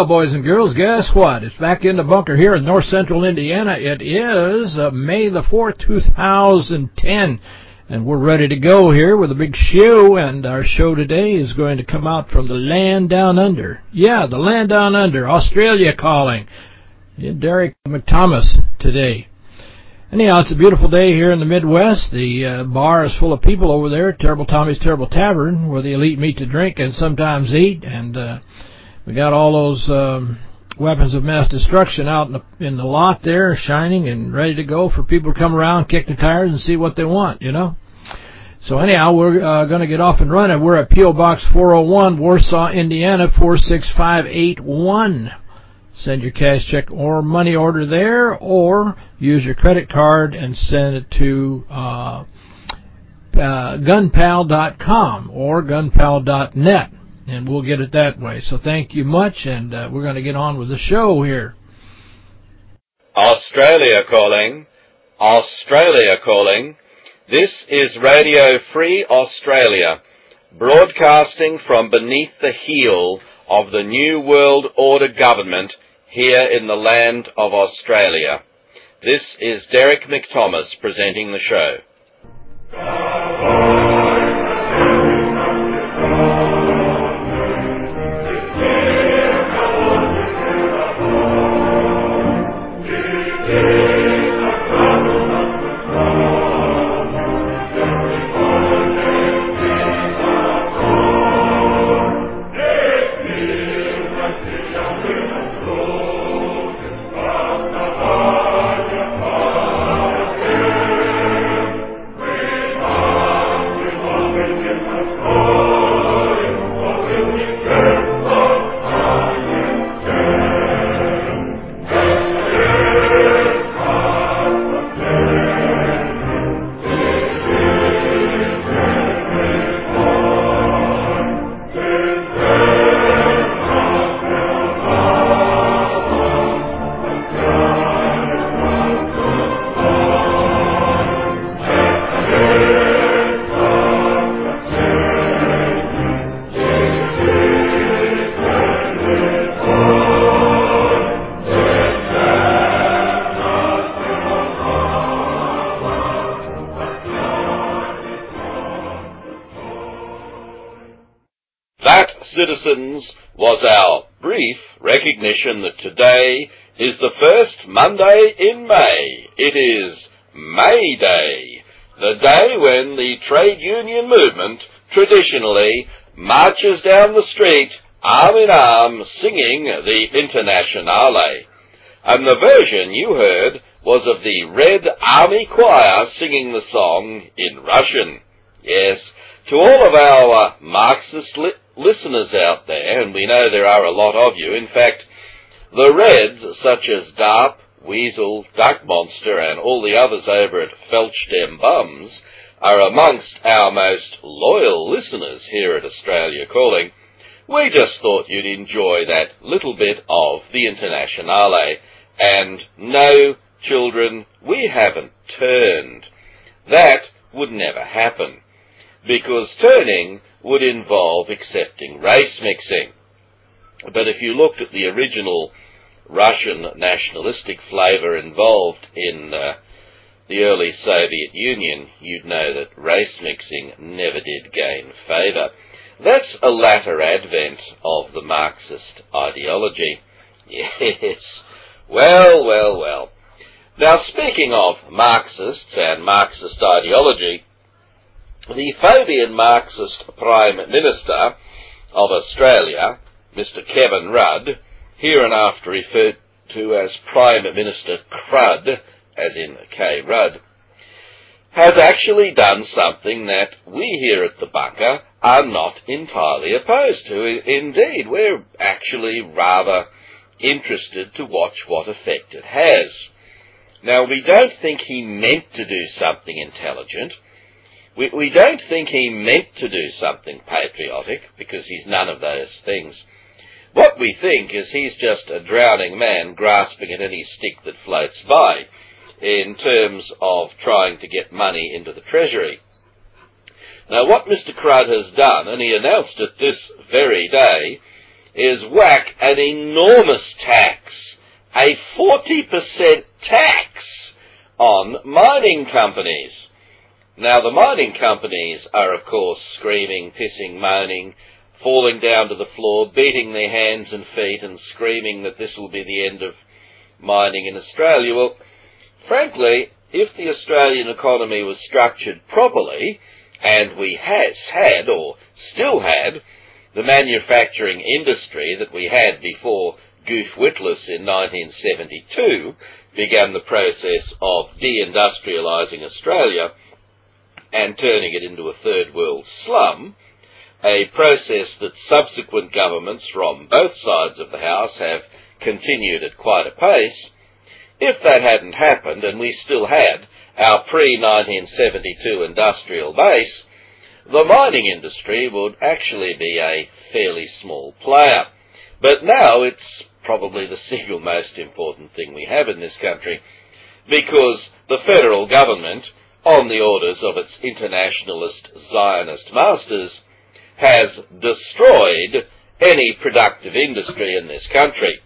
Well, boys and girls, guess what? It's back in the bunker here in north central Indiana. It is uh, May the 4th, 2010, and we're ready to go here with a big show, and our show today is going to come out from the land down under. Yeah, the land down under, Australia calling. Yeah, Derek McThomas today. Anyhow, it's a beautiful day here in the Midwest. The uh, bar is full of people over there, Terrible Tommy's Terrible Tavern, where the elite meet to drink and sometimes eat, and uh, we got all those um, weapons of mass destruction out in the, in the lot there, shining and ready to go for people to come around, kick the tires, and see what they want, you know. So anyhow, we're uh, going to get off and running. We're at P.O. Box 401, Warsaw, Indiana, 46581. Send your cash check or money order there, or use your credit card and send it to uh, uh, gunpal.com or gunpal.net and we'll get it that way. So thank you much, and uh, we're going to get on with the show here. Australia calling. Australia calling. This is Radio Free Australia, broadcasting from beneath the heel of the New World Order government here in the land of Australia. This is Derek McThomas presenting the show. Traditionally marches down the street arm in arm singing the Internationale. And the version you heard was of the Red Army Choir singing the song in Russian. Yes, to all of our Marxist li- listeners out there, and we know there are a lot of you, in fact, the Reds, such as DARP, Weasel, Duck Monster, and all the others over at Felch Dem Bums, are amongst our most loyal listeners here at Australia Calling. We just thought you'd enjoy that little bit of the Internationale, and no, children, we haven't turned. That would never happen, because turning would involve accepting race mixing. But if you looked at the original Russian nationalistic flavour involved in uh, the early Soviet Union, you'd know that race mixing never did gain favour. That's a latter advent of the Marxist ideology. Yes. Well, well, well. Now, speaking of Marxists and Marxist ideology, the Fabian Marxist Prime Minister of Australia, Mr. Kevin Rudd, hereinafter referred to as Prime Minister Crud, as in K. Rudd, has actually done something that we here at the bunker are not entirely opposed to. Indeed, we're actually rather interested to watch what effect it has. Now, we don't think he meant to do something intelligent. We, we don't think he meant to do something patriotic, because he's none of those things. What we think is he's just a drowning man grasping at any stick that floats by in terms of trying to get money into the Treasury. Now, what Mr. Crud has done, and he announced it this very day, is whack an enormous tax, a 40% tax on mining companies. Now, the mining companies are, of course, screaming, pissing, moaning, falling down to the floor, beating their hands and feet, and screaming that this will be the end of mining in Australia. Well, frankly, if the Australian economy was structured properly, and we has had, or still had, the manufacturing industry that we had before Goof Witless in 1972 began the process of deindustrialising Australia and turning it into a third world slum, a process that subsequent governments from both sides of the House have continued at quite a pace, if that hadn't happened and we still had our pre-1972 industrial base, the mining industry would actually be a fairly small player. But now it's probably the single most important thing we have in this country because the federal government, on the orders of its internationalist Zionist masters, has destroyed any productive industry in this country.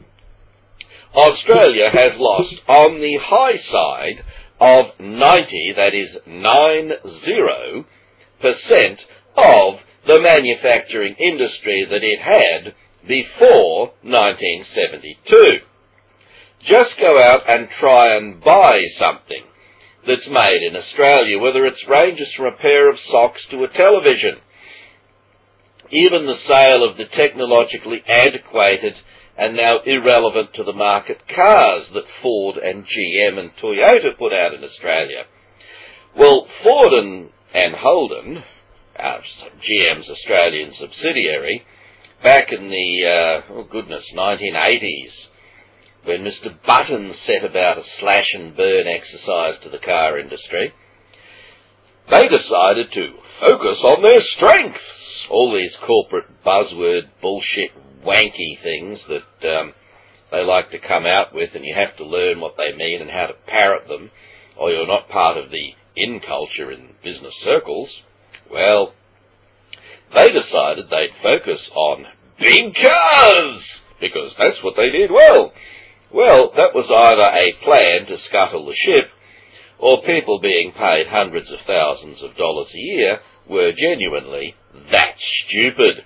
Australia has lost on the high side of 90, that is 90 percent of the manufacturing industry that it had before 1972. Just go out and try and buy something that's made in Australia, whether it ranges from a pair of socks to a television. Even the sale of the technologically antiquated and now irrelevant to the market cars that Ford and GM and Toyota put out in Australia. Well, Ford and and Holden, uh, GM's Australian subsidiary, back in the, uh, oh goodness, 1980s, when Mr. Button set about a slash and burn exercise to the car industry, they decided to focus on their strengths. All these corporate buzzword bullshit wanky things that um, they like to come out with, and you have to learn what they mean and how to parrot them, or you're not part of the in culture in business circles, well, they decided they'd focus on big cars, because that's what they did well. Well, that was either a plan to scuttle the ship, or people being paid hundreds of thousands of dollars a year were genuinely that stupid.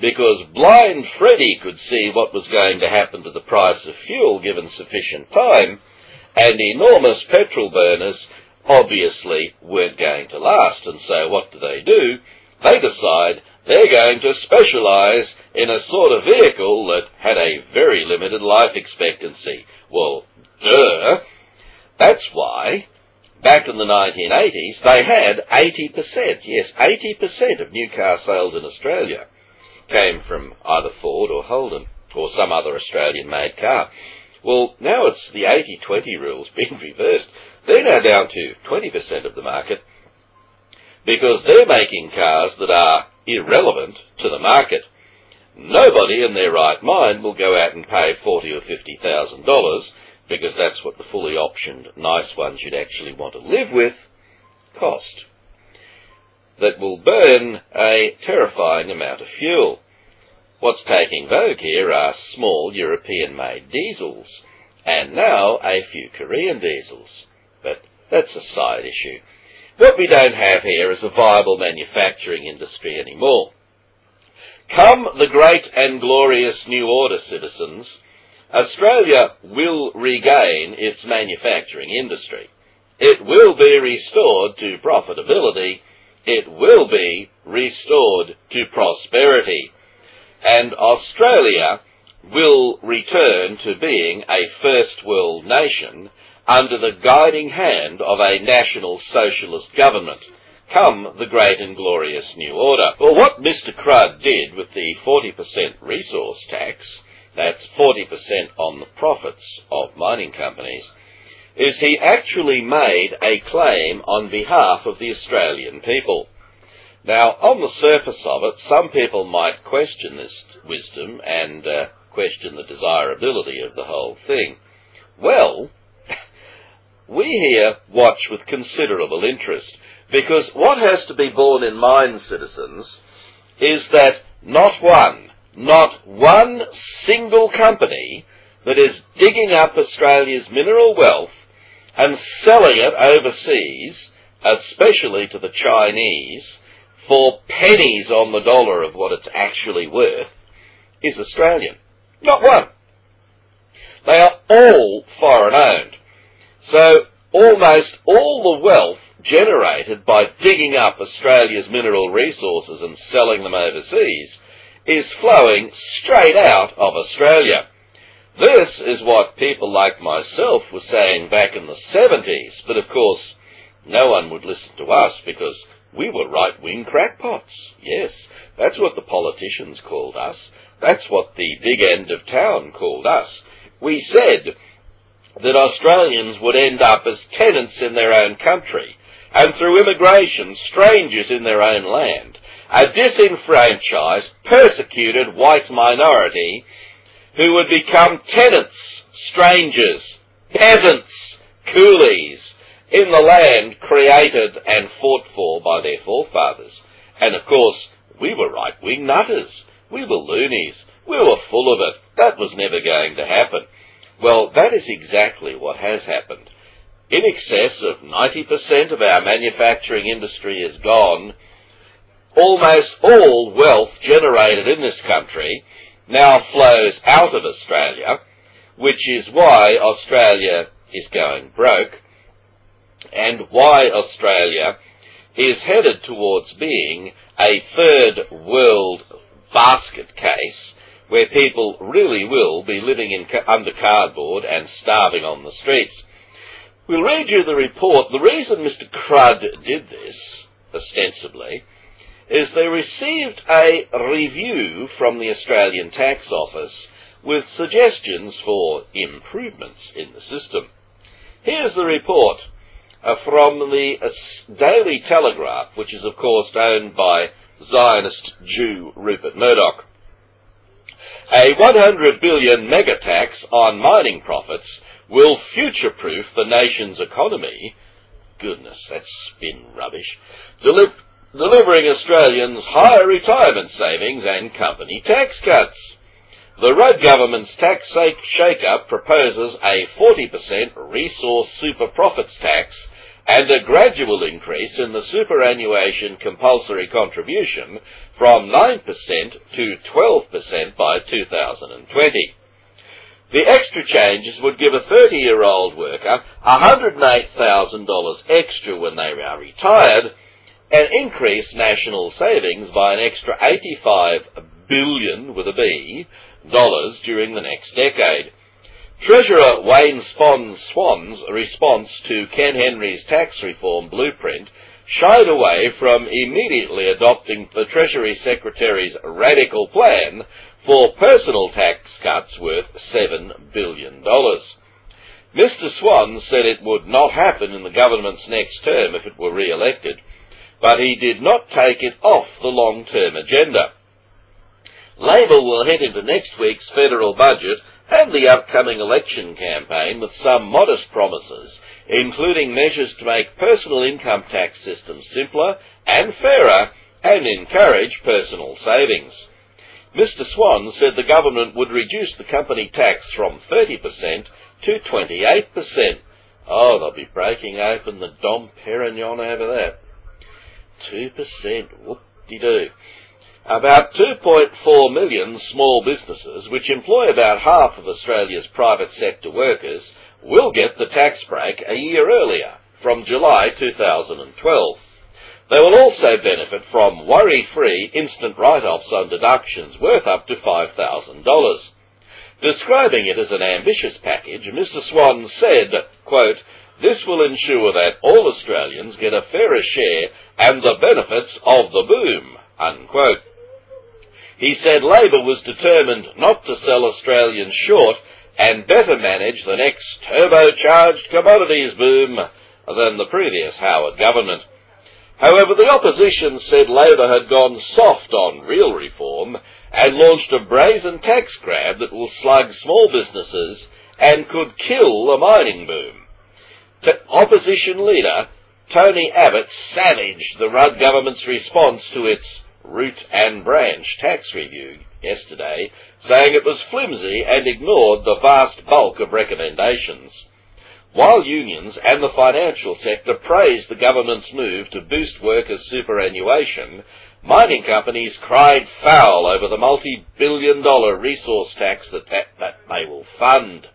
Because blind Freddy could see what was going to happen to the price of fuel given sufficient time, and enormous petrol burners obviously weren't going to last. And so what do they do? They decide they're going to specialize in a sort of vehicle that had a very limited life expectancy. Well, duh. That's why back in the 1980s they had 80%, yes, 80% of new car sales in Australia came from either Ford or Holden or some other Australian made car. Well, now it's the 80-20 rules being reversed. They're now down to 20% of the market because they're making cars that are irrelevant to the market. Nobody in their right mind will go out and pay forty or fifty thousand dollars because that's what the fully optioned nice ones you'd actually want to live with cost. That will burn a terrifying amount of fuel. What's taking vogue here are small European-made diesels, and now a few Korean diesels. But that's a side issue. What we don't have here is a viable manufacturing industry anymore. Come the great and glorious new order, citizens, Australia will regain its manufacturing industry. It will be restored to profitability. It will be restored to prosperity. And Australia will return to being a first world nation under the guiding hand of a national socialist government come the great and glorious new order. Well, what Mr. Crud did with the 40% resource tax, that's 40% on the profits of mining companies, is he actually made a claim on behalf of the Australian people. Now, on the surface of it, some people might question this wisdom and uh, question the desirability of the whole thing. Well, we here watch with considerable interest because what has to be borne in mind, citizens, is that not one, not one single company that is digging up Australia's mineral wealth and selling it overseas, especially to the Chinese, for pennies on the dollar of what it's actually worth, is Australian. Not one. They are all foreign owned. So almost all the wealth generated by digging up Australia's mineral resources and selling them overseas is flowing straight out of Australia. This is what people like myself were saying back in the 70s, but of course, no one would listen to us because we were right-wing crackpots. Yes, that's what the politicians called us. That's what the big end of town called us. We said that Australians would end up as tenants in their own country, and through immigration, strangers in their own land, a disenfranchised, persecuted white minority who would become tenants, strangers, peasants, coolies, in the land created and fought for by their forefathers. And of course, we were right-wing nutters. We were loonies. We were full of it. That was never going to happen. Well, that is exactly what has happened. In excess of 90% of our manufacturing industry is gone. Almost all wealth generated in this country now flows out of Australia, which is why Australia is going broke and why Australia is headed towards being a third world basket case where people really will be living in, under cardboard and starving on the streets. We'll read you the report. The reason Mr. Crud did this, ostensibly, is they received a review from the Australian Tax Office with suggestions for improvements in the system. Here's the report uh, from the uh, Daily Telegraph, which is of course owned by Zionist Jew Rupert Murdoch. A 100 billion mega tax on mining profits will future-proof the nation's economy. Goodness, that's spin rubbish. Deli- delivering Australians higher retirement savings and company tax cuts. The Rudd government's tax shake-up proposes a 40% resource super profits tax and a gradual increase in the superannuation compulsory contribution from 9% to 12% by 2020. The extra changes would give a 30-year-old worker $108,000 extra when they are retired and increase national savings by an extra 85 billion with a B dollars during the next decade. Treasurer Wayne Swan's response to Ken Henry's tax reform blueprint shied away from immediately adopting the Treasury Secretary's radical plan for personal tax cuts worth $7 billion. Mr Swan said it would not happen in the government's next term if it were re-elected, but he did not take it off the long-term agenda. Labor will head into next week's federal budget and the upcoming election campaign with some modest promises, including measures to make personal income tax systems simpler and fairer and encourage personal savings. Mr Swan said the government would reduce the company tax from 30% to 28%. Oh, they'll be breaking open the Dom Perignon over that. 2%, whoop-de-doo. About 2.4 million small businesses, which employ about half of Australia's private sector workers, will get the tax break a year earlier, from July 2012. They will also benefit from worry-free instant write-offs on deductions worth up to $5,000. Describing it as an ambitious package, Mr Swan said, quote, this will ensure that all Australians get a fairer share and the benefits of the boom, unquote. He said Labor was determined not to sell Australians short and better manage the next turbocharged commodities boom than the previous Howard government. However, the opposition said Labor had gone soft on real reform and launched a brazen tax grab that will slug small businesses and could kill the mining boom. T- opposition leader Tony Abbott savaged the Rudd government's response to its root and branch tax review yesterday, saying it was flimsy and ignored the vast bulk of recommendations. While unions and the financial sector praised the government's move to boost workers' superannuation, mining companies cried foul over the multi-billion dollar resource tax that, that, that they will fund.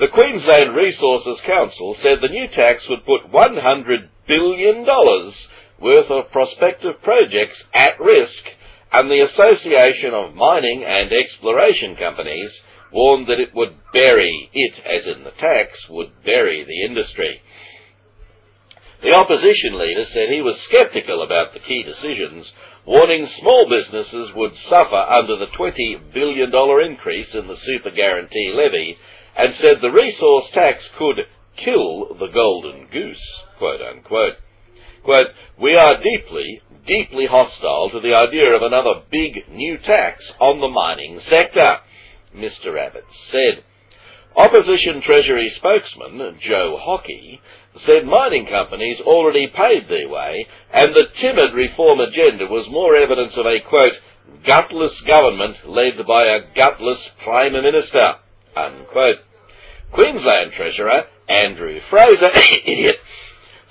The Queensland Resources Council said the new tax would put $100 billion worth of prospective projects at risk, and the Association of Mining and Exploration Companies warned that it would bury it, as in the tax, would bury the industry. The opposition leader said he was sceptical about the key decisions, warning small businesses would suffer under the $20 billion increase in the super guarantee levy, and said the resource tax could kill the golden goose, quote unquote. Quote, we are deeply, deeply hostile to the idea of another big new tax on the mining sector. Mr Abbott said. Opposition Treasury spokesman Joe Hockey said mining companies already paid their way and the timid reform agenda was more evidence of a, quote, gutless government led by a gutless Prime Minister, unquote. Queensland Treasurer Andrew Fraser, idiot,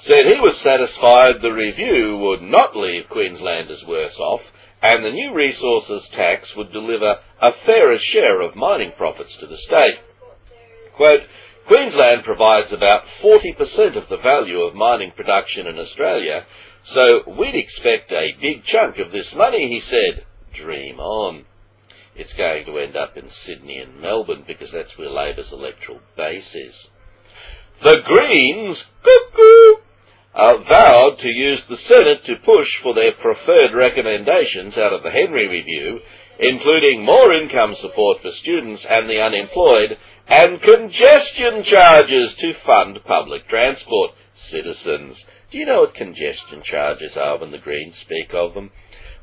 said he was satisfied the review would not leave Queenslanders worse off and the new resources tax would deliver a fairer share of mining profits to the state. Quote, Queensland provides about 40% of the value of mining production in Australia, so we'd expect a big chunk of this money, he said. Dream on. It's going to end up in Sydney and Melbourne because that's where Labor's electoral base is. The Greens, cuckoo, uh, vowed to use the Senate to push for their preferred recommendations out of the Henry Review, including more income support for students and the unemployed, and congestion charges to fund public transport. Citizens, do you know what congestion charges are when the Greens speak of them?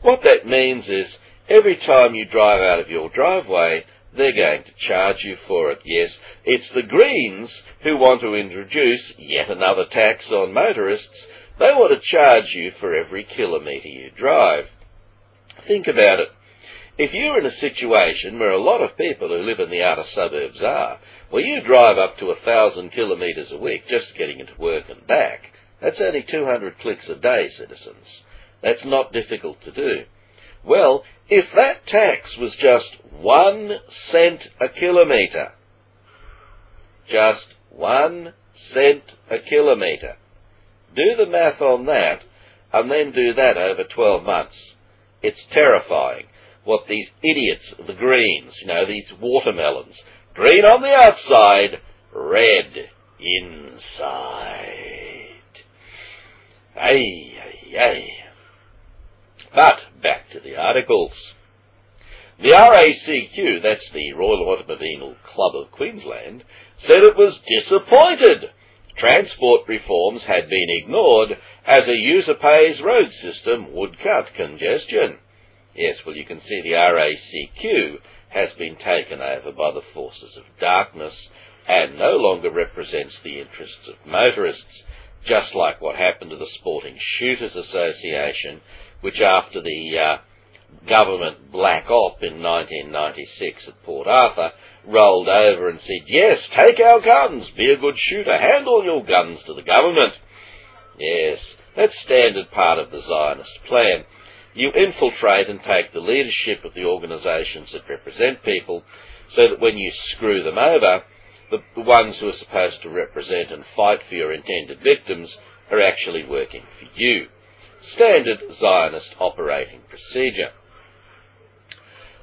What that means is every time you drive out of your driveway, they're going to charge you for it, yes. It's the Greens who want to introduce yet another tax on motorists. They want to charge you for every kilometre you drive. Think about it. If you're in a situation where a lot of people who live in the outer suburbs are, where you drive up to a thousand kilometres a week just getting into work and back, that's only 200 clicks a day, citizens. That's not difficult to do. Well, if that tax was just one cent a kilometre, just one cent a kilometre, do the math on that, and then do that over 12 months. It's terrifying what these idiots, the Greens, you know, these watermelons, green on the outside, red inside. Ay, ay, ay. But back to the articles. The RACQ, that's the Royal Automobile Club of Queensland, said it was disappointed. Transport reforms had been ignored as a user pays road system would cut congestion. Yes, well you can see the RACQ has been taken over by the forces of darkness and no longer represents the interests of motorists, just like what happened to the Sporting Shooters Association, which after the uh, government black op in 1996 at Port Arthur rolled over and said, yes, take our guns, be a good shooter, hand all your guns to the government. Yes, that's standard part of the Zionist plan. You infiltrate and take the leadership of the organisations that represent people so that when you screw them over, the, the ones who are supposed to represent and fight for your intended victims are actually working for you. Standard Zionist operating procedure.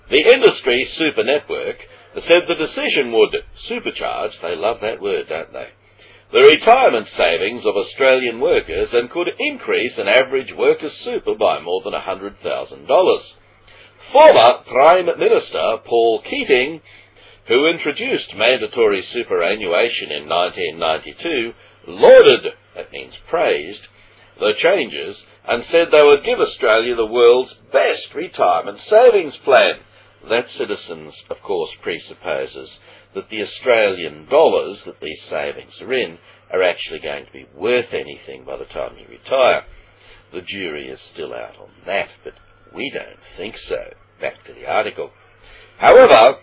The Industry Super Network said the decision would supercharge, they love that word, don't they, the retirement savings of Australian workers and could increase an average worker's super by more than $100,000. Former Prime Minister Paul Keating, who introduced mandatory superannuation in 1992, lauded, that means praised, the changes and said they would give Australia the world's best retirement savings plan. That, citizens, of course, presupposes that the Australian dollars that these savings are in are actually going to be worth anything by the time you retire. The jury is still out on that, but we don't think so. Back to the article. However,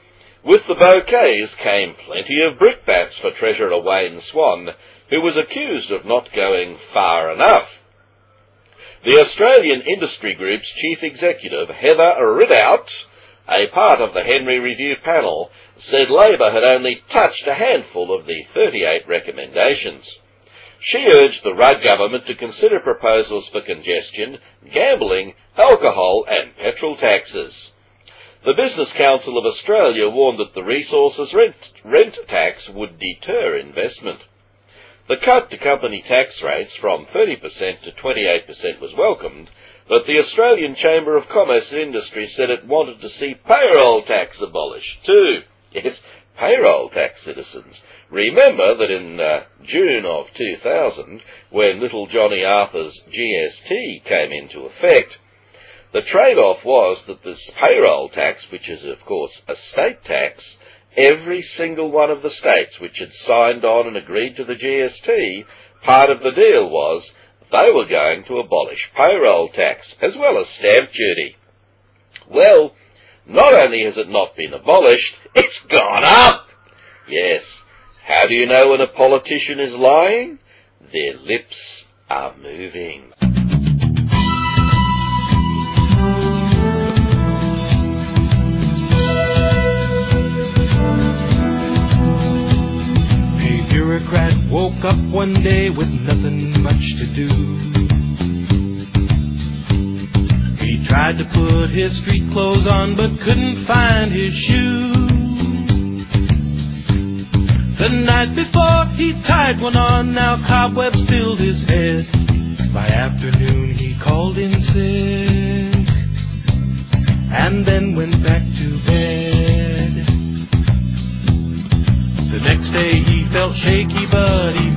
with the bouquets came plenty of brickbats for Treasurer Wayne Swan, who was accused of not going far enough. The Australian Industry Group's chief executive, Heather Ridout, a part of the Henry Review panel, said Labor had only touched a handful of the 38 recommendations. She urged the Rudd government to consider proposals for congestion, gambling, alcohol and petrol taxes. The Business Council of Australia warned that the resources rent, rent tax would deter investment. The cut to company tax rates from 30% to 28% was welcomed, but the Australian Chamber of Commerce and Industry said it wanted to see payroll tax abolished too. Yes, payroll tax citizens. Remember that in uh, June of 2000, when little Johnny Arthur's GST came into effect, the trade-off was that this payroll tax, which is of course a state tax, every single one of the states which had signed on and agreed to the GST, part of the deal was they were going to abolish payroll tax as well as stamp duty. Well, not only has it not been abolished, it's gone up! Yes. How do you know when a politician is lying? Their lips are moving. Up one day with nothing much to do. He tried to put his street clothes on but couldn't find his shoes. The night before he tied one on, now cobwebs filled his head. By afternoon he called in sick and then went back to bed. The next day he felt shaky, but he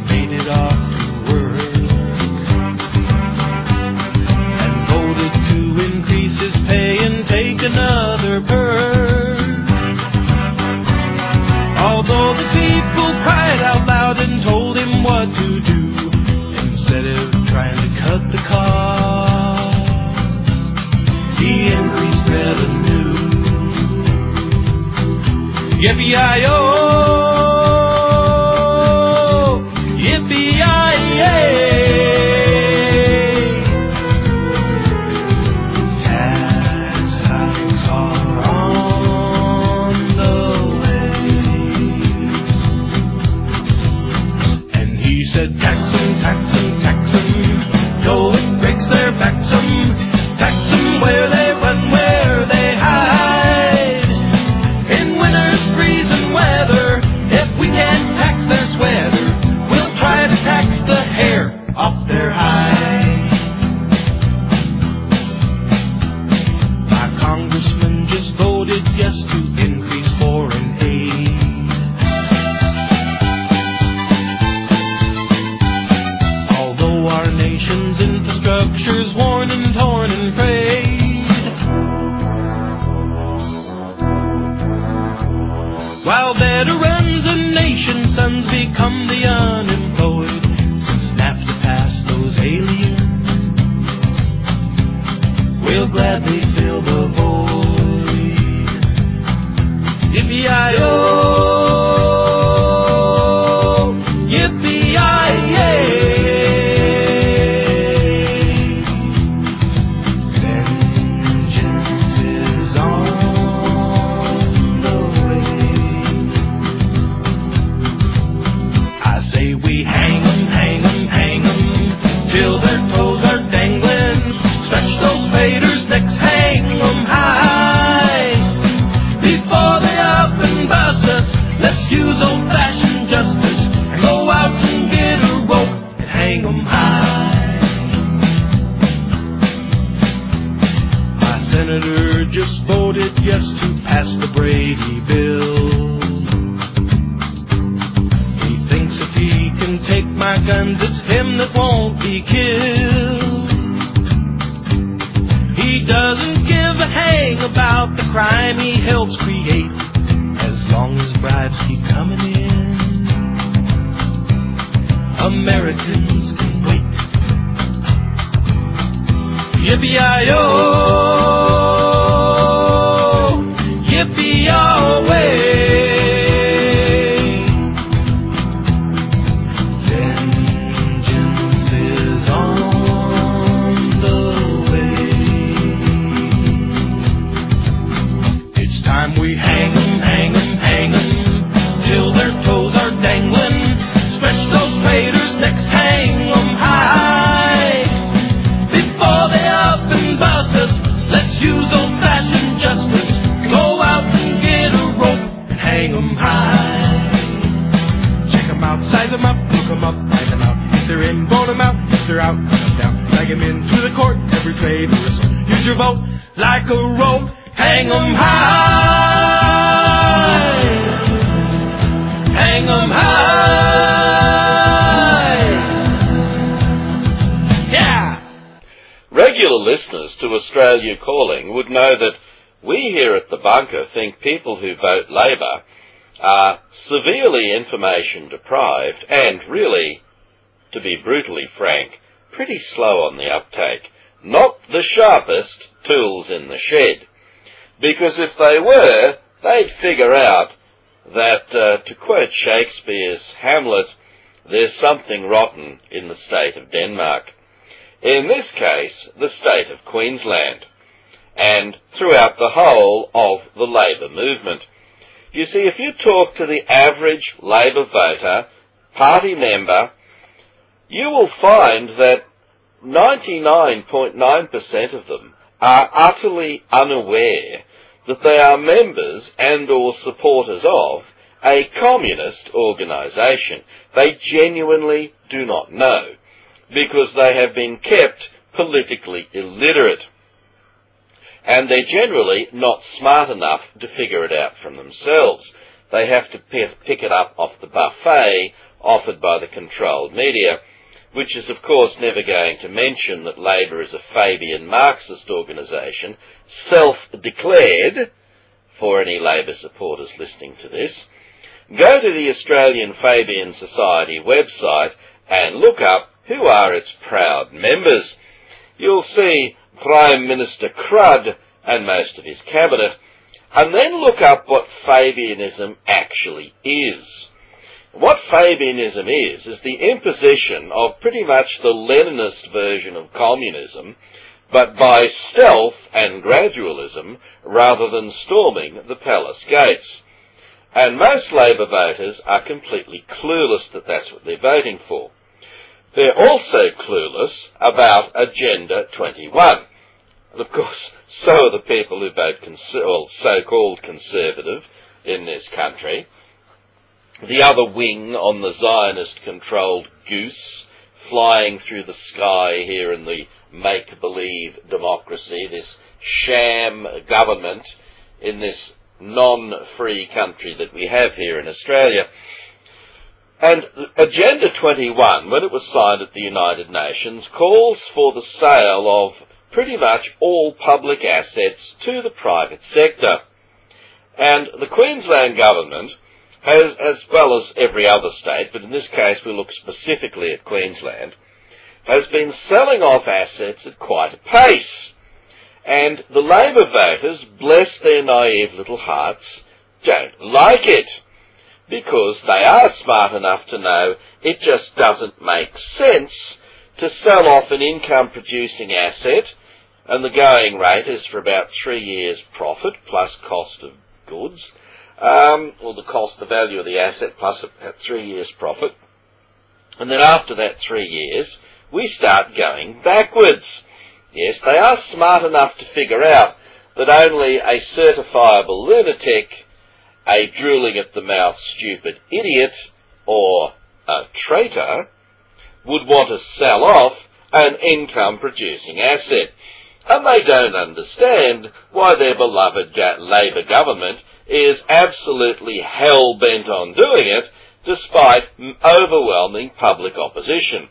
Yippee-yi-yo! As keep coming in. Americans can wait. Yippee-yi-yo, Labor are severely information deprived and really, to be brutally frank, pretty slow on the uptake. Not the sharpest tools in the shed. Because if they were, they'd figure out that, uh, to quote Shakespeare's Hamlet, there's something rotten in the state of Denmark. In this case, the state of Queensland, and throughout the whole of the Labour movement. You see, if you talk to the average Labour voter, party member, you will find that 99.9% of them are utterly unaware that they are members and or supporters of a communist organisation. They genuinely do not know because they have been kept politically illiterate. And they're generally not smart enough to figure it out from themselves. They have to pick it up off the buffet offered by the controlled media, which is of course never going to mention that Labour is a Fabian Marxist organisation, self-declared, for any Labour supporters listening to this. Go to the Australian Fabian Society website and look up who are its proud members. You'll see Prime Minister Crud and most of his cabinet, and then look up what Fabianism actually is. What Fabianism is, is the imposition of pretty much the Leninist version of communism, but by stealth and gradualism rather than storming the palace gates. And most Labour voters are completely clueless that that's what they're voting for. They're also clueless about Agenda 21. And of course, so are the people who vote cons- well, so-called conservative in this country. The other wing on the Zionist-controlled goose flying through the sky here in the make-believe democracy, this sham government in this non-free country that we have here in Australia. And Agenda 21, when it was signed at the United Nations, calls for the sale of pretty much all public assets to the private sector. And the Queensland government has, as well as every other state, but in this case we look specifically at Queensland, has been selling off assets at quite a pace. And the Labor voters, bless their naive little hearts, don't like it. Because they are smart enough to know it just doesn't make sense to sell off an income producing asset and the going rate is for about three years profit plus cost of goods, um, or the cost, the value of the asset plus about three years profit. And then after that three years, we start going backwards. Yes, they are smart enough to figure out that only a certifiable lunatic, a drooling at the mouth stupid idiot, or a traitor would want to sell off an income producing asset. And they don't understand why their beloved Labour government is absolutely hell bent on doing it despite overwhelming public opposition.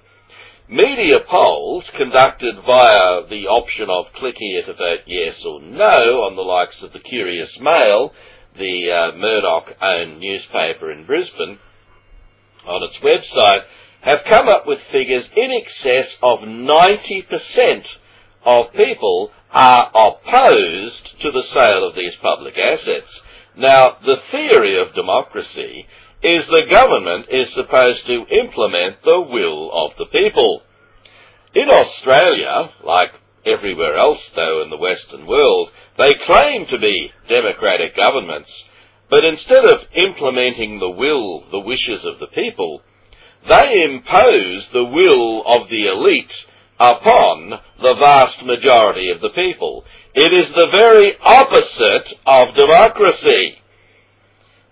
Media polls conducted via the option of clicking here to vote yes or no on the likes of the Curious Mail, the uh, Murdoch-owned newspaper in Brisbane, on its website, have come up with figures in excess of 90% of people are opposed to the sale of these public assets. Now, the theory of democracy is the government is supposed to implement the will of the people. In Australia, like everywhere else though in the Western world, they claim to be democratic governments, but instead of implementing the will, the wishes of the people, they impose the will of the elite upon the vast majority of the people. It is the very opposite of democracy.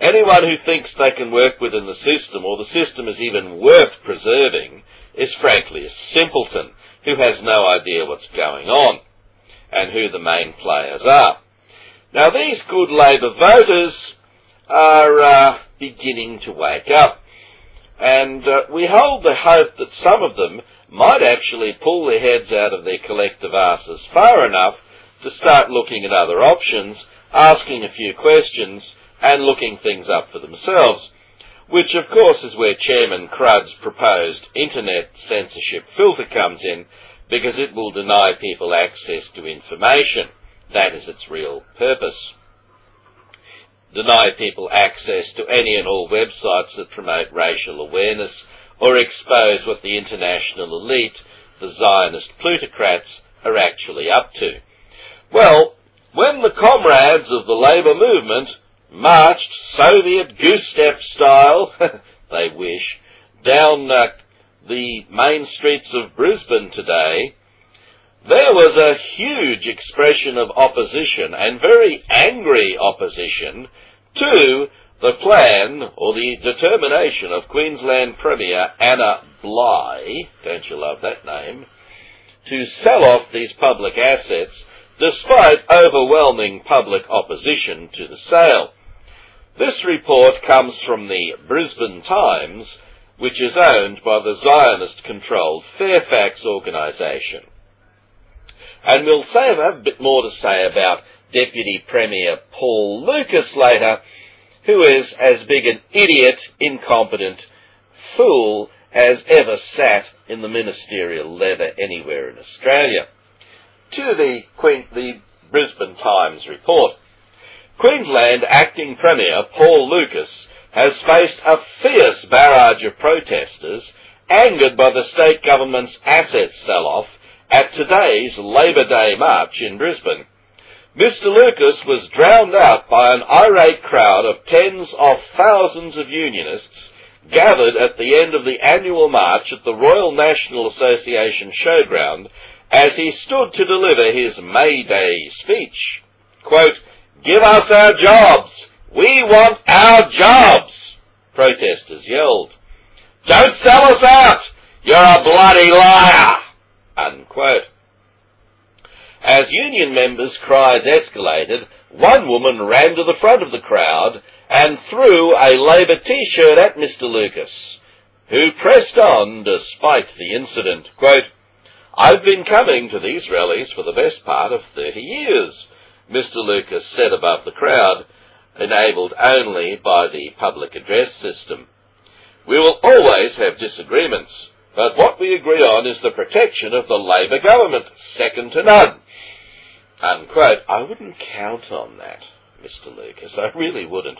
Anyone who thinks they can work within the system or the system is even worth preserving is frankly a simpleton who has no idea what's going on and who the main players are. Now these good Labor voters are uh, beginning to wake up and uh, we hold the hope that some of them might actually pull their heads out of their collective asses far enough to start looking at other options, asking a few questions, and looking things up for themselves. Which, of course, is where Chairman Crudd's proposed internet censorship filter comes in, because it will deny people access to information. That is its real purpose. Deny people access to any and all websites that promote racial awareness, or expose what the international elite, the Zionist plutocrats, are actually up to. Well, when the comrades of the labour movement marched Soviet goose step style, they wish, down uh, the main streets of Brisbane today, there was a huge expression of opposition and very angry opposition to the plan or the determination of Queensland Premier Anna Bligh, don't you love that name, to sell off these public assets despite overwhelming public opposition to the sale. This report comes from the Brisbane Times, which is owned by the Zionist-controlled Fairfax organisation. And we'll say, have a bit more to say about Deputy Premier Paul Lucas later, who is as big an idiot, incompetent fool as ever sat in the ministerial leather anywhere in Australia. To the, Queen, the Brisbane Times report, Queensland Acting Premier Paul Lucas has faced a fierce barrage of protesters angered by the state government's asset sell-off at today's Labor Day march in Brisbane. Mr. Lucas was drowned out by an irate crowd of tens of thousands of unionists gathered at the end of the annual march at the Royal National Association showground as he stood to deliver his May Day speech. Quote, Give us our jobs! We want our jobs! Protesters yelled. Don't sell us out! You're a bloody liar! Unquote. As union members' cries escalated, one woman ran to the front of the crowd and threw a Labor t-shirt at Mr. Lucas, who pressed on despite the incident. Quote, I've been coming to these rallies for the best part of 30 years, Mr. Lucas said above the crowd, enabled only by the public address system. We will always have disagreements, but what we agree on is the protection of the Labor government, second to none. Unquote. I wouldn't count on that, Mr. Lucas. I really wouldn't.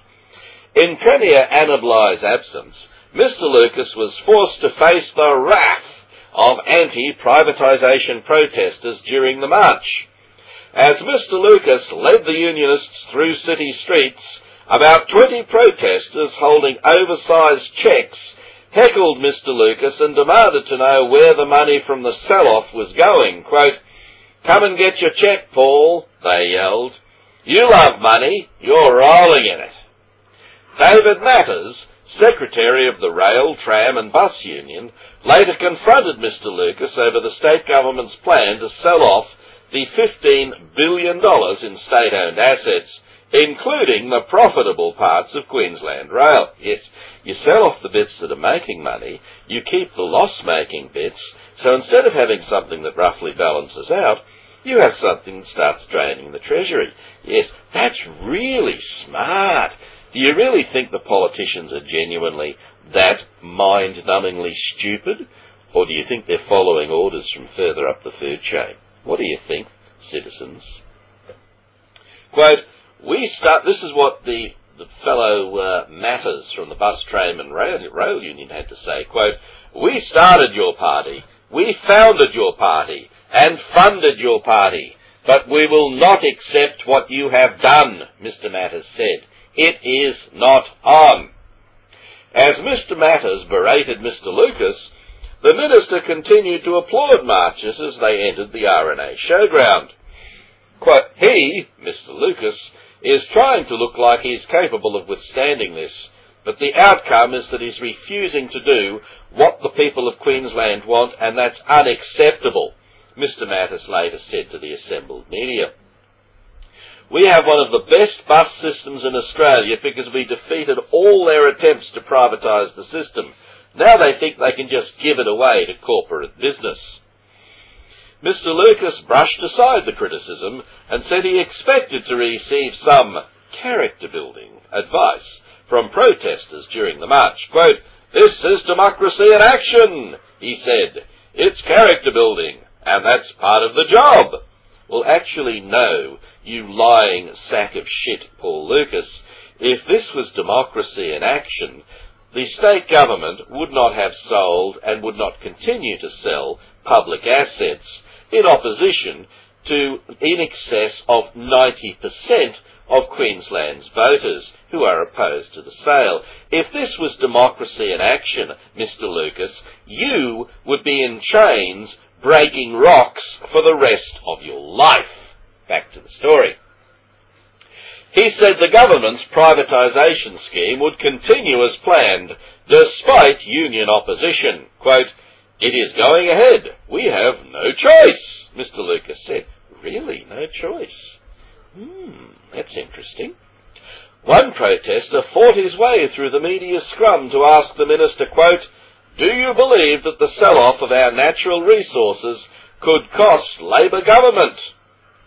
In Premier Anna Bligh's absence, Mr. Lucas was forced to face the wrath of anti-privatisation protesters during the march. As Mr. Lucas led the Unionists through city streets, about 20 protesters holding oversized cheques heckled Mr. Lucas and demanded to know where the money from the sell-off was going. Quote, Come and get your cheque, Paul, they yelled. You love money, you're rolling in it. David Matters, Secretary of the Rail, Tram and Bus Union, later confronted Mr. Lucas over the state government's plan to sell off the $15 billion in state-owned assets including the profitable parts of Queensland Rail. Yes, you sell off the bits that are making money, you keep the loss-making bits, so instead of having something that roughly balances out, you have something that starts draining the treasury. Yes, that's really smart. Do you really think the politicians are genuinely that mind-numbingly stupid? Or do you think they're following orders from further up the food chain? What do you think, citizens? Quote, we start, this is what the, the fellow uh, Matters from the Bus, Train and Rail, Rail Union had to say. Quote, we started your party, we founded your party, and funded your party, but we will not accept what you have done, Mr. Matters said. It is not on. As Mr. Matters berated Mr. Lucas, the minister continued to applaud marchers as they entered the RNA showground. Quote, he, Mr. Lucas, is trying to look like he's capable of withstanding this, but the outcome is that he's refusing to do what the people of Queensland want, and that's unacceptable, Mr. Matters later said to the assembled media. We have one of the best bus systems in Australia because we defeated all their attempts to privatise the system. Now they think they can just give it away to corporate business. Mr. Lucas brushed aside the criticism and said he expected to receive some character building advice from protesters during the march. Quote, this is democracy in action, he said. It's character building, and that's part of the job. Well, actually, no, you lying sack of shit, Paul Lucas. If this was democracy in action, the state government would not have sold and would not continue to sell public assets in opposition to in excess of 90% of Queensland's voters who are opposed to the sale. If this was democracy in action, Mr. Lucas, you would be in chains breaking rocks for the rest of your life. Back to the story. He said the government's privatisation scheme would continue as planned, despite union opposition. Quote, it is going ahead. We have no choice, Mr. Lucas said. Really, no choice? Hmm, that's interesting. One protester fought his way through the media scrum to ask the minister, quote, do you believe that the sell-off of our natural resources could cost Labor government?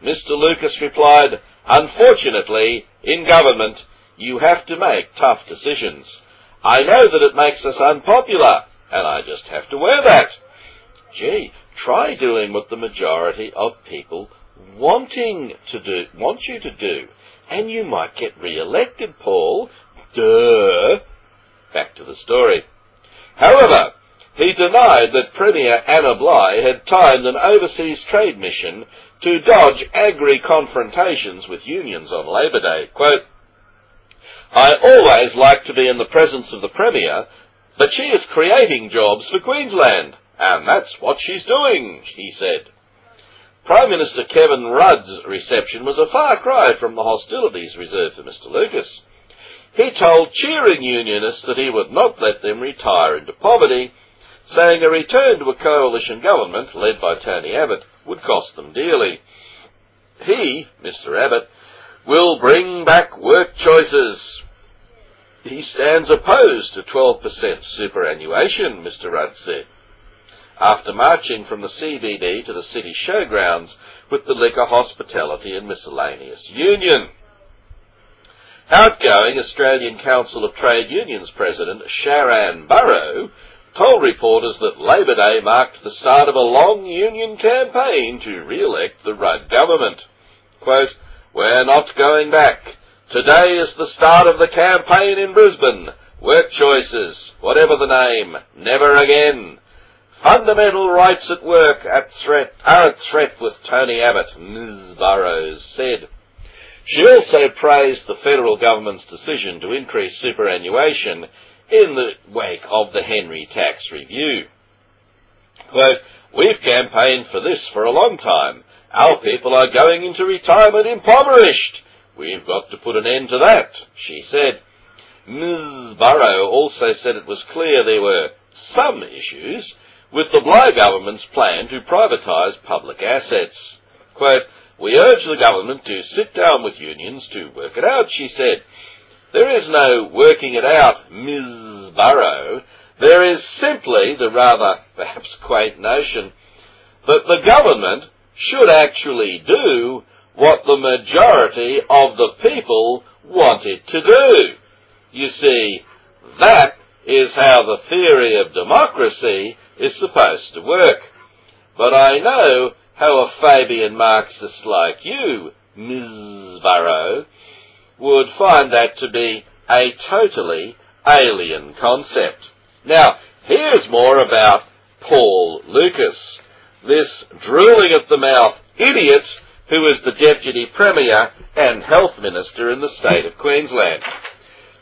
Mr. Lucas replied, Unfortunately, in government, you have to make tough decisions. I know that it makes us unpopular, and I just have to wear that. Gee, try doing what the majority of people wanting to do, want you to do, and you might get re-elected, Paul. Duh. Back to the story. However, he denied that Premier Anna Bligh had timed an overseas trade mission to dodge agri confrontations with unions on Labor Day. Quote, I always like to be in the presence of the Premier, but she is creating jobs for Queensland, and that's what she's doing, he said. Prime Minister Kevin Rudd's reception was a far cry from the hostilities reserved for Mr Lucas. He told cheering unionists that he would not let them retire into poverty, saying a return to a coalition government led by Tony Abbott would cost them dearly. He, Mr Abbott, will bring back work choices. He stands opposed to 12% superannuation, Mr Rudd said, after marching from the CBD to the city showgrounds with the Liquor, Hospitality and Miscellaneous Union. Outgoing Australian Council of Trade Unions President Sharan Burrow told reporters that Labor Day marked the start of a long union campaign to re-elect the Rudd government. Quote, We're not going back. Today is the start of the campaign in Brisbane. Work choices, whatever the name, never again. Fundamental rights at work at threat, are at threat with Tony Abbott, Ms. Burrows said. She also praised the federal government's decision to increase superannuation in the wake of the Henry tax review. Quote, We've campaigned for this for a long time. Our people are going into retirement impoverished. We've got to put an end to that, she said. Ms. Burrow also said it was clear there were some issues with the Bligh government's plan to privatise public assets. Quote, We urge the government to sit down with unions to work it out, she said. There is no working it out, Ms. Burrow. There is simply the rather, perhaps quaint notion that the government should actually do what the majority of the people wanted to do. You see, that is how the theory of democracy is supposed to work. But I know how a Fabian Marxist like you, Ms. Burrow, would find that to be a totally alien concept. Now, here's more about Paul Lucas, this drooling at the mouth idiot who is the Deputy Premier and Health Minister in the state of Queensland.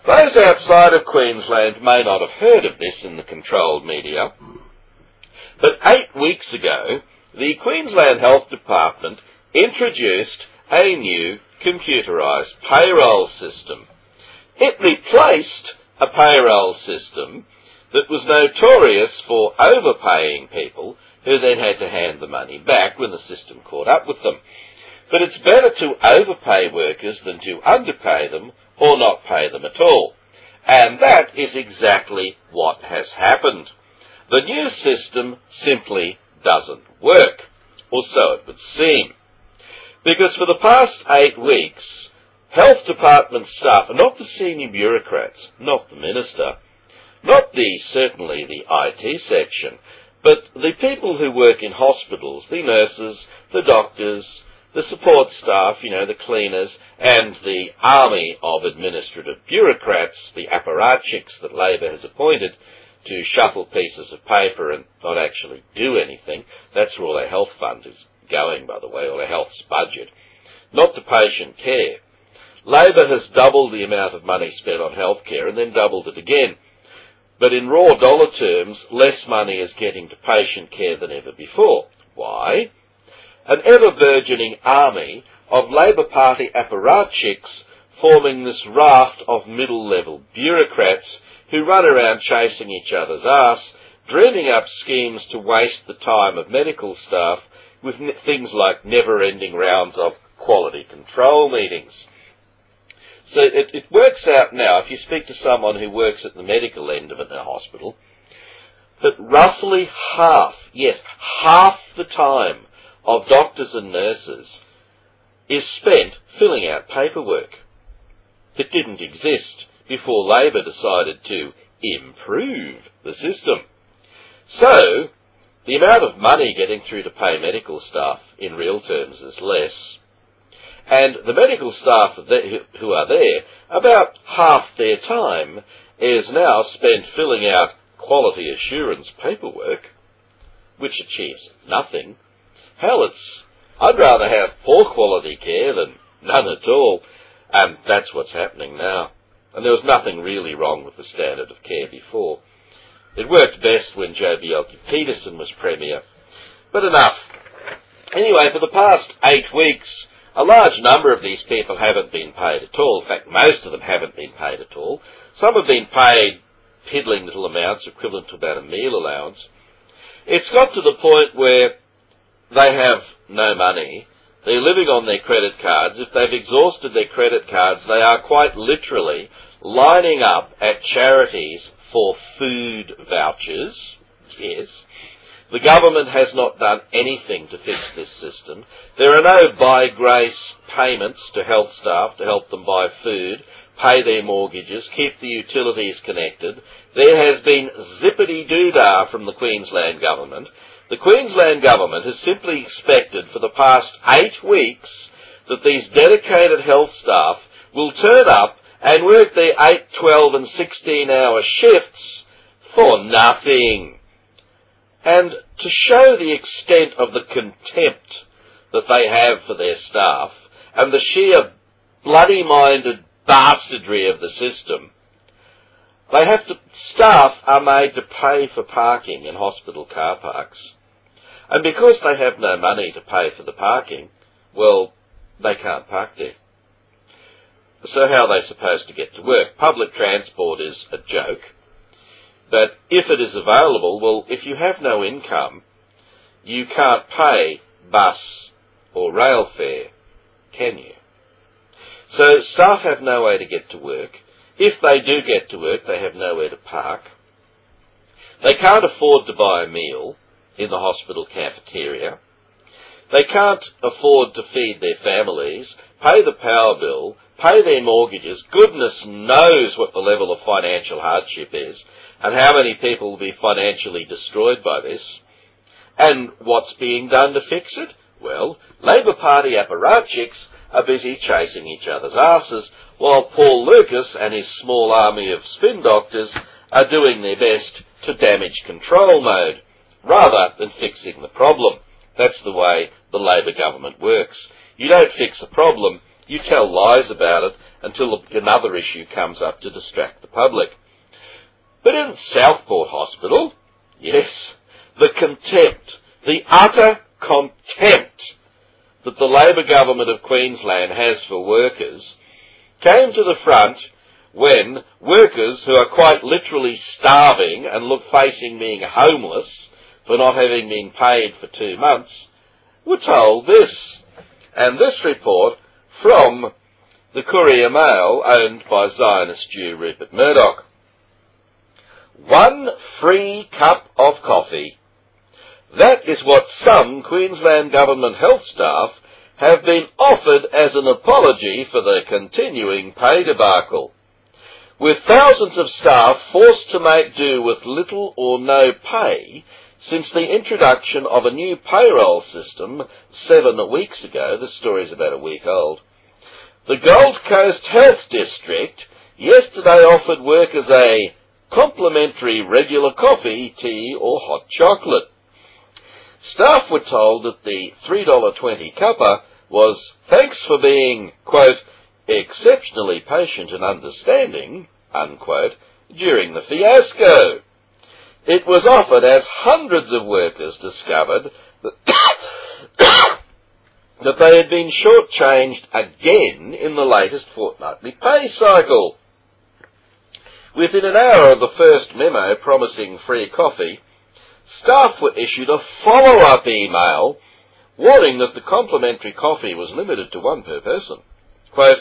Those outside of Queensland may not have heard of this in the controlled media, but eight weeks ago, the Queensland Health Department introduced a new computerised payroll system. It replaced a payroll system that was notorious for overpaying people who then had to hand the money back when the system caught up with them. But it's better to overpay workers than to underpay them or not pay them at all. And that is exactly what has happened. The new system simply doesn't work, or so it would seem. Because for the past eight weeks, health department staff, not the senior bureaucrats, not the minister, not the, certainly the IT section, but the people who work in hospitals, the nurses, the doctors, the support staff, you know, the cleaners, and the army of administrative bureaucrats, the apparatchiks that Labor has appointed to shuffle pieces of paper and not actually do anything. That's where all our health fund is going, by the way, all our health's budget. Not to patient care. Labor has doubled the amount of money spent on healthcare and then doubled it again. But in raw dollar terms, less money is getting to patient care than ever before. Why? An ever-burgeoning army of Labor Party apparatchiks forming this raft of middle-level bureaucrats who run around chasing each other's ass, dreaming up schemes to waste the time of medical staff with things like never-ending rounds of quality control meetings. So it, it works out now, if you speak to someone who works at the medical end of a hospital, that roughly half, yes, half the time of doctors and nurses is spent filling out paperwork that didn't exist before Labor decided to improve the system. So, the amount of money getting through to pay medical staff in real terms is less. And the medical staff who are there, about half their time is now spent filling out quality assurance paperwork, which achieves nothing. Hell, it's, I'd rather have poor quality care than none at all, and that's what's happening now. And there was nothing really wrong with the standard of care before. It worked best when Joh Bjelke-Petersen was Premier. But enough. Anyway, for the past eight weeks, a large number of these people haven't been paid at all. In fact, most of them haven't been paid at all. Some have been paid piddling little amounts equivalent to about a meal allowance. It's got to the point where they have no money. They're living on their credit cards. If they've exhausted their credit cards, they are quite literally lining up at charities for food vouchers. Yes. The government has not done anything to fix this system. There are no by grace payments to health staff to help them buy food, pay their mortgages, keep the utilities connected. There has been zippity doo dah from the Queensland government. The Queensland government has simply expected for the past eight weeks that these dedicated health staff will turn up and work their 8, 12 and 16 hour shifts for nothing. And to show the extent of the contempt that they have for their staff and the sheer bloody-minded bastardry of the system, they have to, staff are made to pay for parking in hospital car parks. And because they have no money to pay for the parking, well, they can't park there. So how are they supposed to get to work? Public transport is a joke. But if it is available, well, if you have no income, you can't pay bus or rail fare, can you? So staff have no way to get to work. If they do get to work, they have nowhere to park. They can't afford to buy a meal in the hospital cafeteria. They can't afford to feed their families, pay the power bill, pay their mortgages. Goodness knows what the level of financial hardship is and how many people will be financially destroyed by this. And what's being done to fix it? Well, Labor Party apparatchiks are busy chasing each other's asses, while Paul Lucas and his small army of spin doctors are doing their best to damage control mode, rather than fixing the problem. That's the way the Labor government works. You don't fix a problem, you tell lies about it until another issue comes up to distract the public. But in Southport Hospital, yes, the contempt, the utter contempt that the Labor government of Queensland has for workers came to the front when workers who are quite literally starving and look facing being homeless for not having been paid for two months were told this. And this report from the Courier Mail owned by Zionist Jew Rupert Murdoch. One free cup of coffee. That is what some Queensland Government health staff have been offered as an apology for the continuing pay debacle. With thousands of staff forced to make do with little or no pay since the introduction of a new payroll system seven weeks ago, the story's about a week old, the Gold Coast Health District yesterday offered workers a complimentary regular coffee, tea or hot chocolate. Staff were told that the $3.20 cuppa was thanks for being, quote, exceptionally patient and understanding, unquote, during the fiasco. It was offered as hundreds of workers discovered that, they had been shortchanged again in the latest fortnightly pay cycle. Within an hour of the first memo promising free coffee, staff were issued a follow-up email warning that the complimentary coffee was limited to one per person. Quote,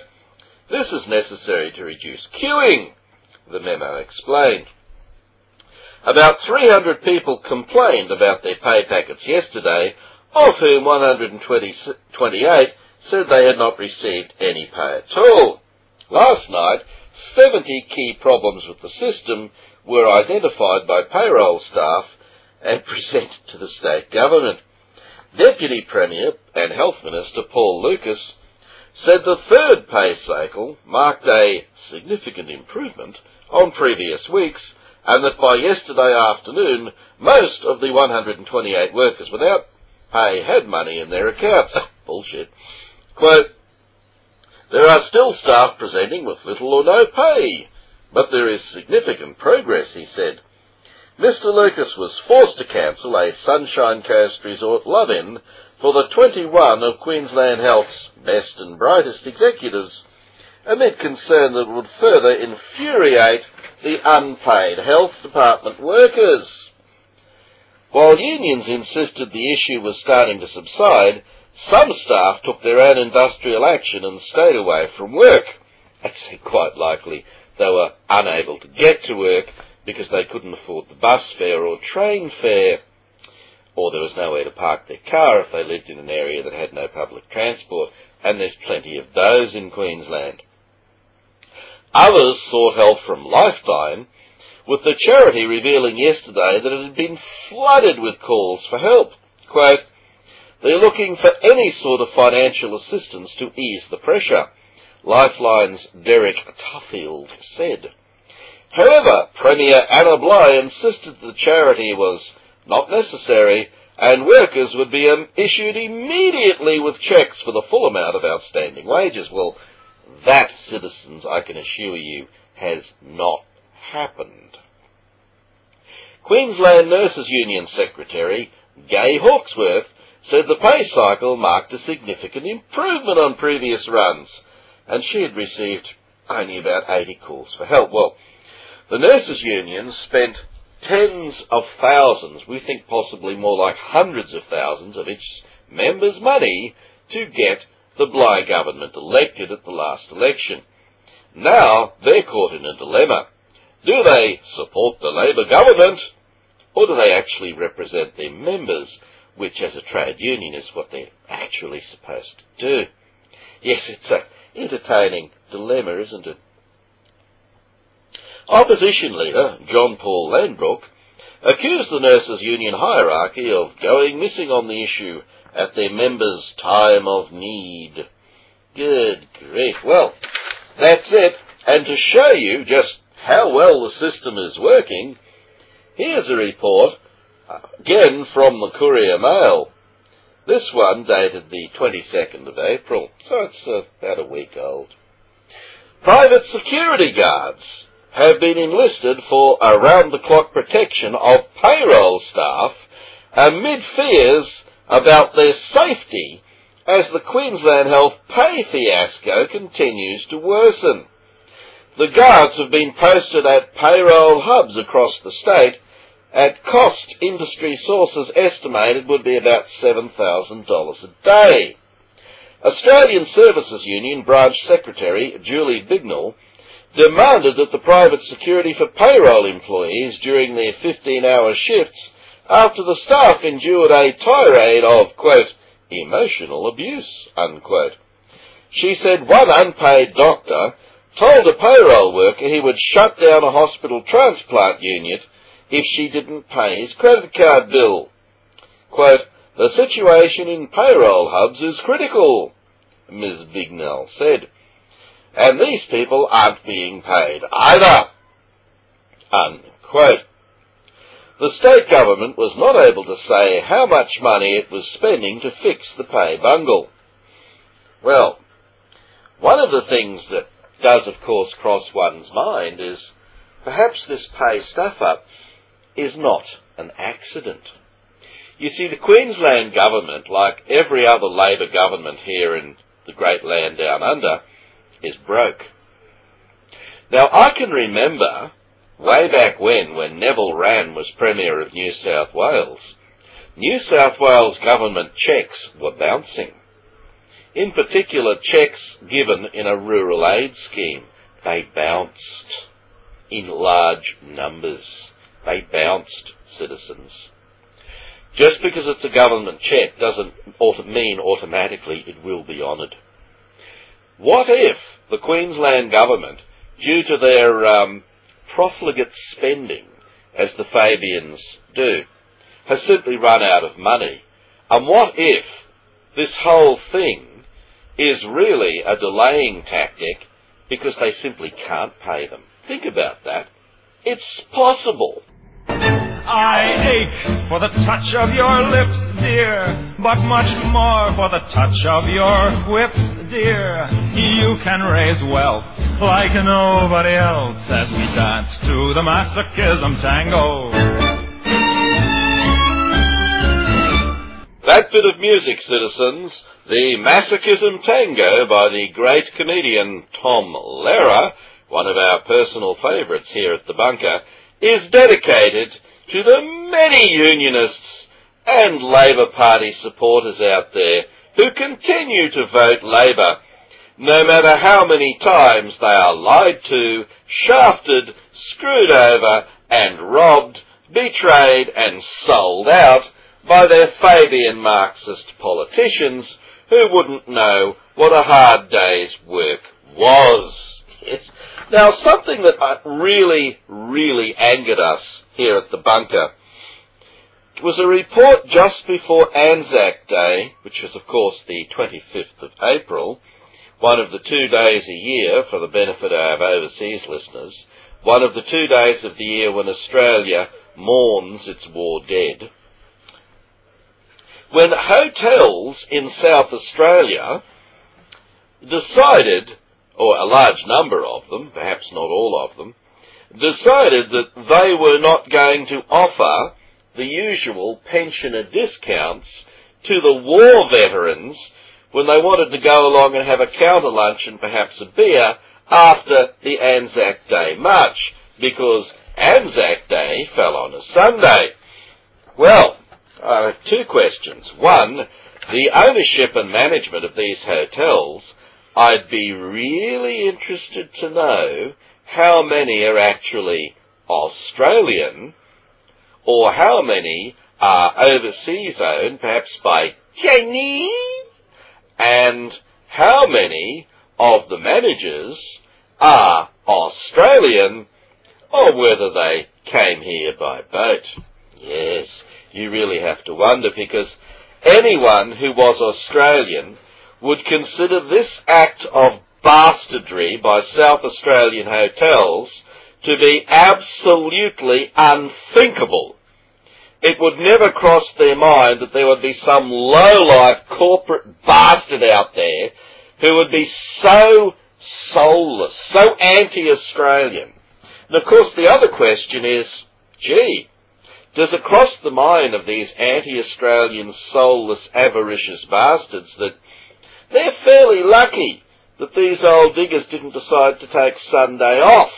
this is necessary to reduce queuing, the memo explained. About 300 people complained about their pay packets yesterday, of whom 128 said they had not received any pay at all. Last night, 70 key problems with the system were identified by payroll staff and presented to the state government. Deputy Premier and Health Minister Paul Lucas said the third pay cycle marked a significant improvement on previous weeks and that by yesterday afternoon most of the 128 workers without pay had money in their accounts. Bullshit. Quote, there are still staff presenting with little or no pay, but there is significant progress, he said. Mr. Lucas was forced to cancel a Sunshine Coast Resort love-in for the 21 of Queensland Health's best and brightest executives, amid concern that would further infuriate the unpaid health department workers. While unions insisted the issue was starting to subside, some staff took their own industrial action and stayed away from work. Actually, quite likely they were unable to get to work because they couldn't afford the bus fare or train fare, or there was nowhere to park their car if they lived in an area that had no public transport, and there's plenty of those in Queensland. Others sought help from Lifeline, with the charity revealing yesterday that it had been flooded with calls for help. Quote, they're looking for any sort of financial assistance to ease the pressure, Lifeline's Derek Tuffield said. However, Premier Anna Bligh insisted the charity was not necessary and workers would be um, issued immediately with cheques for the full amount of outstanding wages. Well, that, citizens, I can assure you, has not happened. Queensland Nurses Union Secretary Gay Hawkesworth said the pay cycle marked a significant improvement on previous runs, and she had received only about 80 calls for help. Well, the nurses' union spent tens of thousands, we think possibly more like hundreds of thousands of its members' money to get the Bligh government elected at the last election. Now they're caught in a dilemma. Do they support the Labour government, or do they actually represent their members, which as a trade union is what they're actually supposed to do? Yes, it's an entertaining dilemma, isn't it? Opposition leader John Paul Langbroek accused the nurses' union hierarchy of going missing on the issue at their members' time of need. Good grief. Well, that's it. And to show you just how well the system is working, here's a report, again from the Courier Mail. This one dated the 22nd of April, so it's uh, about a week old. Private security guards have been enlisted for around-the-clock protection of payroll staff amid fears about their safety as the Queensland Health pay fiasco continues to worsen. The guards have been posted at payroll hubs across the state at cost industry sources estimated would be about $7,000 a day. Australian Services Union branch secretary Julie Bignell demanded that the private security for payroll employees during their 15-hour shifts after the staff endured a tirade of, quote, emotional abuse, unquote. She said one unpaid doctor told a payroll worker he would shut down a hospital transplant unit if she didn't pay his credit card bill. Quote, the situation in payroll hubs is critical, Ms. Bignell said. And these people aren't being paid either. Unquote. The state government was not able to say how much money it was spending to fix the pay bungle. Well, one of the things that does of course cross one's mind is perhaps this pay stuff up is not an accident. You see, the Queensland government, like every other Labor government here in the great land down under, is broke. Now, I can remember way back when, when Neville Wran was Premier of New South Wales, New South Wales government cheques were bouncing. In particular, cheques given in a rural aid scheme. They bounced in large numbers. They bounced, citizens. Just because it's a government cheque doesn't mean automatically it will be honoured. What if the Queensland government, due to their um, profligate spending, as the Fabians do, has simply run out of money? And what if this whole thing is really a delaying tactic because they simply can't pay them. Think about that. It's possible. I ache for the touch of your lips, dear, but much more for the touch of your whips, dear. You can raise wealth like nobody else as we dance to the masochism tango. That bit of music, citizens, the Masochism Tango by the great comedian Tom Lehrer, one of our personal favourites here at the bunker, is dedicated to the many unionists and Labor Party supporters out there who continue to vote Labor, no matter how many times they are lied to, shafted, screwed over, and robbed, betrayed, and sold out by their Fabian Marxist politicians who wouldn't know what a hard day's work was. Yes. Now, something that uh, really, really angered us here at the bunker was a report just before Anzac Day, which was, of course, the 25th of April, one of the two days a year, for the benefit of overseas listeners, one of the two days of the year when Australia mourns its war dead when hotels in South Australia decided, or a large number of them, perhaps not all of them, decided that they were not going to offer the usual pensioner discounts to the war veterans when they wanted to go along and have a counter lunch and perhaps a beer after the Anzac Day march, because Anzac Day fell on a Sunday. Well, I have two questions. One, the ownership and management of these hotels, I'd be really interested to know how many are actually Australian or how many are overseas owned, perhaps by Chinese, and how many of the managers are Australian or whether they came here by boat. Yes, you really have to wonder because anyone who was Australian would consider this act of bastardry by South Australian hotels to be absolutely unthinkable. It would never cross their mind that there would be some low-life corporate bastard out there who would be so soulless, so anti-Australian. And of course the other question is, gee, does it cross the mind of these anti-Australian, soulless, avaricious bastards that they're fairly lucky that these old diggers didn't decide to take Sunday off?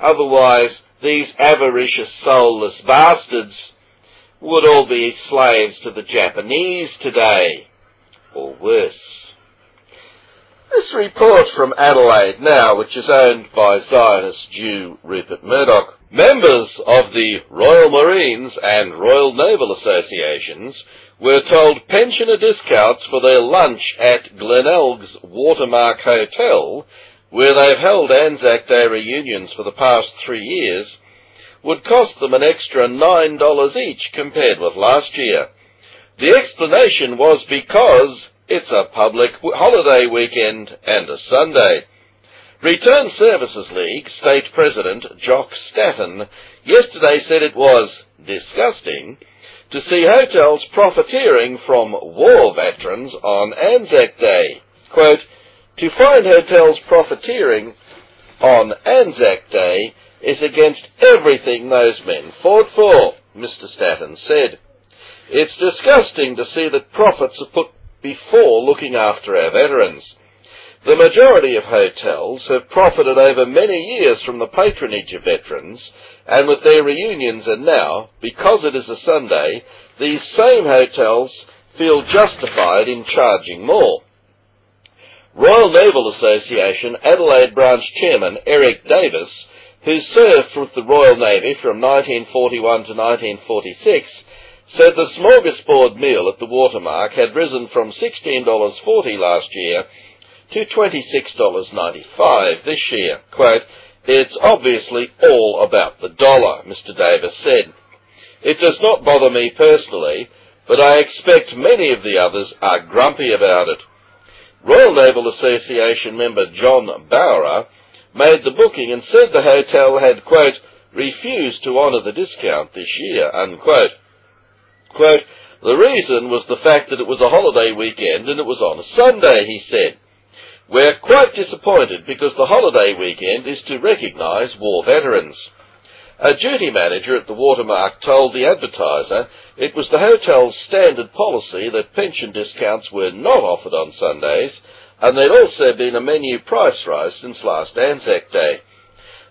Otherwise, these avaricious, soulless bastards would all be slaves to the Japanese today, or worse. This report from Adelaide Now, which is owned by Zionist Jew Rupert Murdoch, members of the Royal Marines and Royal Naval Associations were told pensioner discounts for their lunch at Glenelg's Watermark Hotel, where they've held Anzac Day reunions for the past three years, would cost them an extra $9 each compared with last year. The explanation was because it's a public holiday weekend and a Sunday. Return Services League State President Jock Statton yesterday said it was disgusting to see hotels profiteering from war veterans on Anzac Day. Quote, to find hotels profiteering on Anzac Day is against everything those men fought for, Mr. Statton said. It's disgusting to see that profits are put before looking after our veterans. The majority of hotels have profited over many years from the patronage of veterans, and with their reunions and now, because it is a Sunday, these same hotels feel justified in charging more. Royal Naval Association Adelaide Branch Chairman Eric Davis, who served with the Royal Navy from 1941 to 1946, said the smorgasbord meal at the Watermark had risen from $16.40 last year to $26.95 this year. Quote, it's obviously all about the dollar, Mr. Davis said. It does not bother me personally, but I expect many of the others are grumpy about it. Royal Naval Association member John Bowrer made the booking and said the hotel had, quote, refused to honour the discount this year, unquote. Quote, the reason was the fact that it was a holiday weekend and it was on a Sunday, he said. We're quite disappointed because the holiday weekend is to recognise war veterans. A duty manager at the Watermark told the advertiser it was the hotel's standard policy that pension discounts were not offered on Sundays, and there'd also been a menu price rise since last Anzac Day.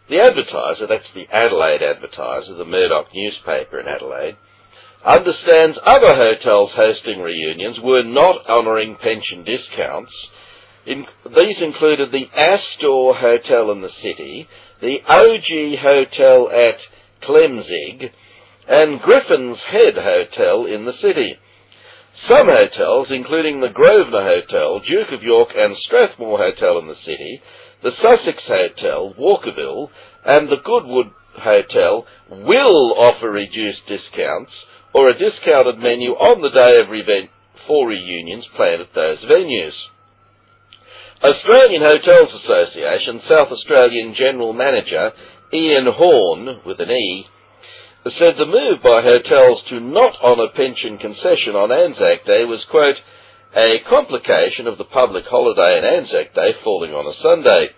The advertiser, that's the Adelaide Advertiser, the Murdoch newspaper in Adelaide, understands other hotels hosting reunions were not honouring pension discounts, in, these included the Astor Hotel in the city, the OG Hotel at Klemzig, and Griffin's Head Hotel in the city. Some hotels, including the Grosvenor Hotel, Duke of York and Strathmore Hotel in the city, the Sussex Hotel, Walkerville, and the Goodwood Hotel will offer reduced discounts or a discounted menu on the day of event for reunions planned at those venues. Australian Hotels Association South Australian General Manager Ian Horne, with an E, said the move by hotels to not honour pension concession on Anzac Day was, quote, a complication of the public holiday and Anzac Day falling on a Sunday.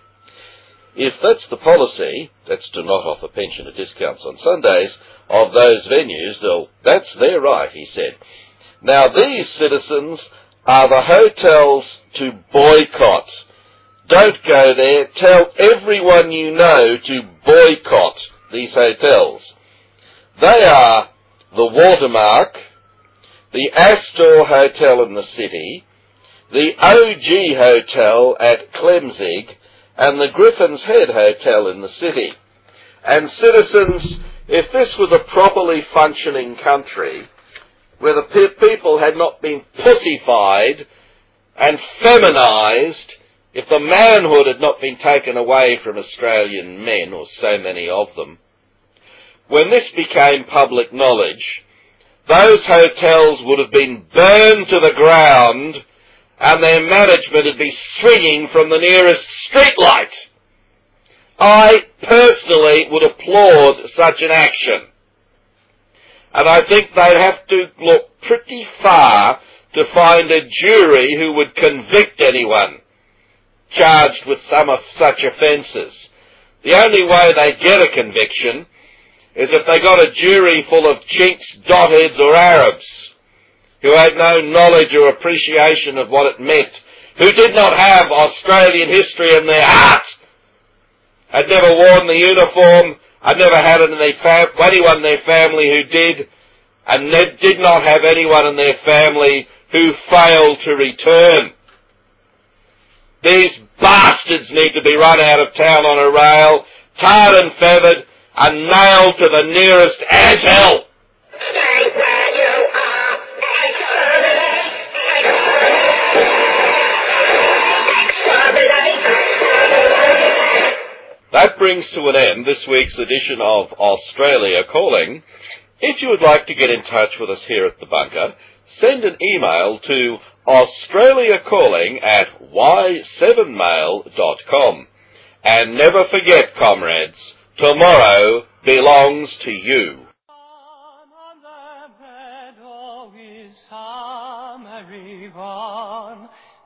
If that's the policy, that's to not offer pensioner discounts on Sundays, of those venues, that's their right, he said. Now these citizens are the hotels to boycott. Don't go there. Tell everyone you know to boycott these hotels. They are the Watermark, the Astor Hotel in the city, the OG Hotel at Klemzig, and the Griffin's Head Hotel in the city. And citizens, if this was a properly functioning country, where the pe- people had not been pussified and feminized, if the manhood had not been taken away from Australian men, or so many of them, when this became public knowledge, those hotels would have been burned to the ground and their management would be swinging from the nearest streetlight. I personally would applaud such an action. And I think they'd have to look pretty far to find a jury who would convict anyone charged with some of such offences. The only way they get a conviction is if they got a jury full of chinks, dotheads or Arabs who had no knowledge or appreciation of what it meant, who did not have Australian history in their heart, had never worn the uniform, had never had anyone in their family who did, and did not have anyone in their family who failed to return. These bastards need to be run out of town on a rail, tarred and feathered, and nailed to the nearest anthill. That brings to an end this week's edition of Australia Calling. If you would like to get in touch with us here at the bunker, send an email to australiacalling at y7mail.com. And never forget, comrades, tomorrow belongs to you.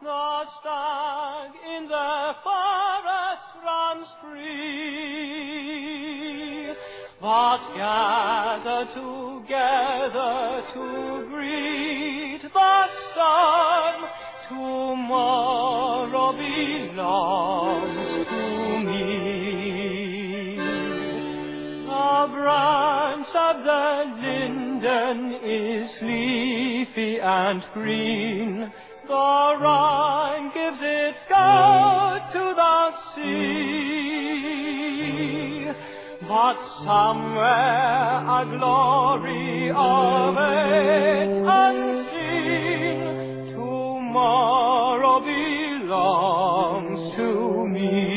The stag in the runs free. But gather together to greet the sun. Tomorrow belongs to me. The branch of the linden is leafy and green. The Rhine gives its gold to the sea. But somewhere a glory awaits unseen. Tomorrow belongs to me.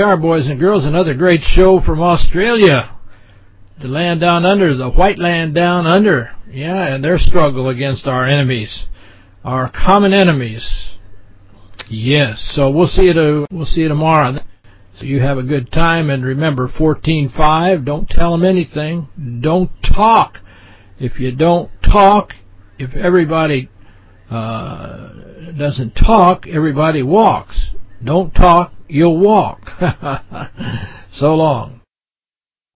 Are, boys and girls. Another great show from Australia. The land down under, the white land down under. Yeah, and their struggle against our enemies, our common enemies. Yes, so we'll see you to, we'll see you tomorrow. So you have a good time, and remember, 14.5, don't tell them anything. Don't talk. If you don't talk, if everybody uh, doesn't talk, everybody walks. Don't talk, you'll walk. so long.